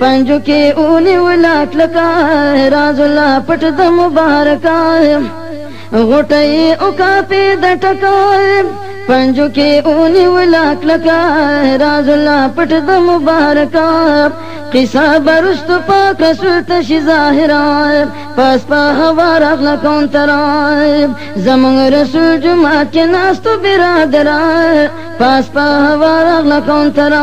پنجو کې ونیولا کلکا راز الله پټ د مبارکا غټي او کا په د ټکا پنجو کې ونیولا کلکا راز الله پټ د مبارکا قصه برست پاک رسول تش ظاهرا پس په هوا راغله کون ترا زمون رسول جمعه کې ناستو برادران پاس په هوا راغله کون ترا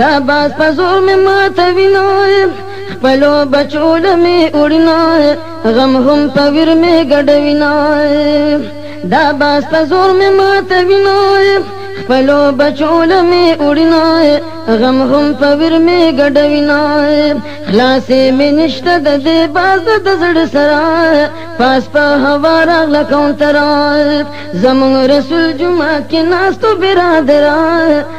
د باز په زور مې ماته وینو خپلو بچو له مې اړینو غم هم په ویر مې ګډوینو د باز په زور مې ماته وینو خپلو بچو له مې اړینو غم هم په ویر مې ګډوینو خلاصې مې نشته د دې باز د زړه سره پاس په هوا راغله کونتره زمونږ رسول جمعه کې ناستو برادره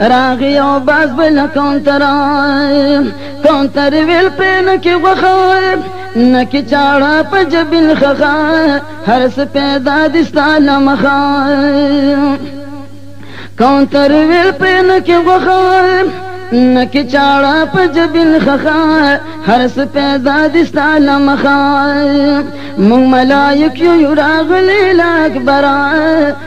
راغی او باز بل کونتر کونتر ویل پین کی غوخه نکی چاړه په جبین خخه هر څه پیدا دستانه مخه کونتر ویل پین کی غوخه نکی چاړه په جبین خخه هر څه پیدا دستانه مخه مون ملائک یو راغلی لاک برا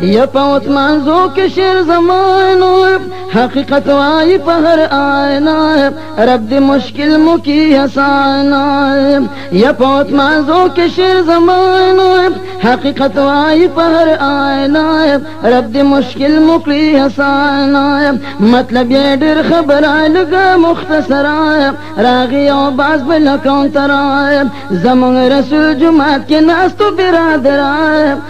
یا په مانزو کې شعر زمانو حقیقت وای په هر آینا رب دې مشکل مو کی حسان یا په مانزو کې شعر زمانو حقیقت وای په هر آینا رب دې مشکل مو کی حسان مطلب یې ډېر خبره لګه مختصرا راغي او باز بل کون ترا زمون رسول جمعه کې ناس تو برادر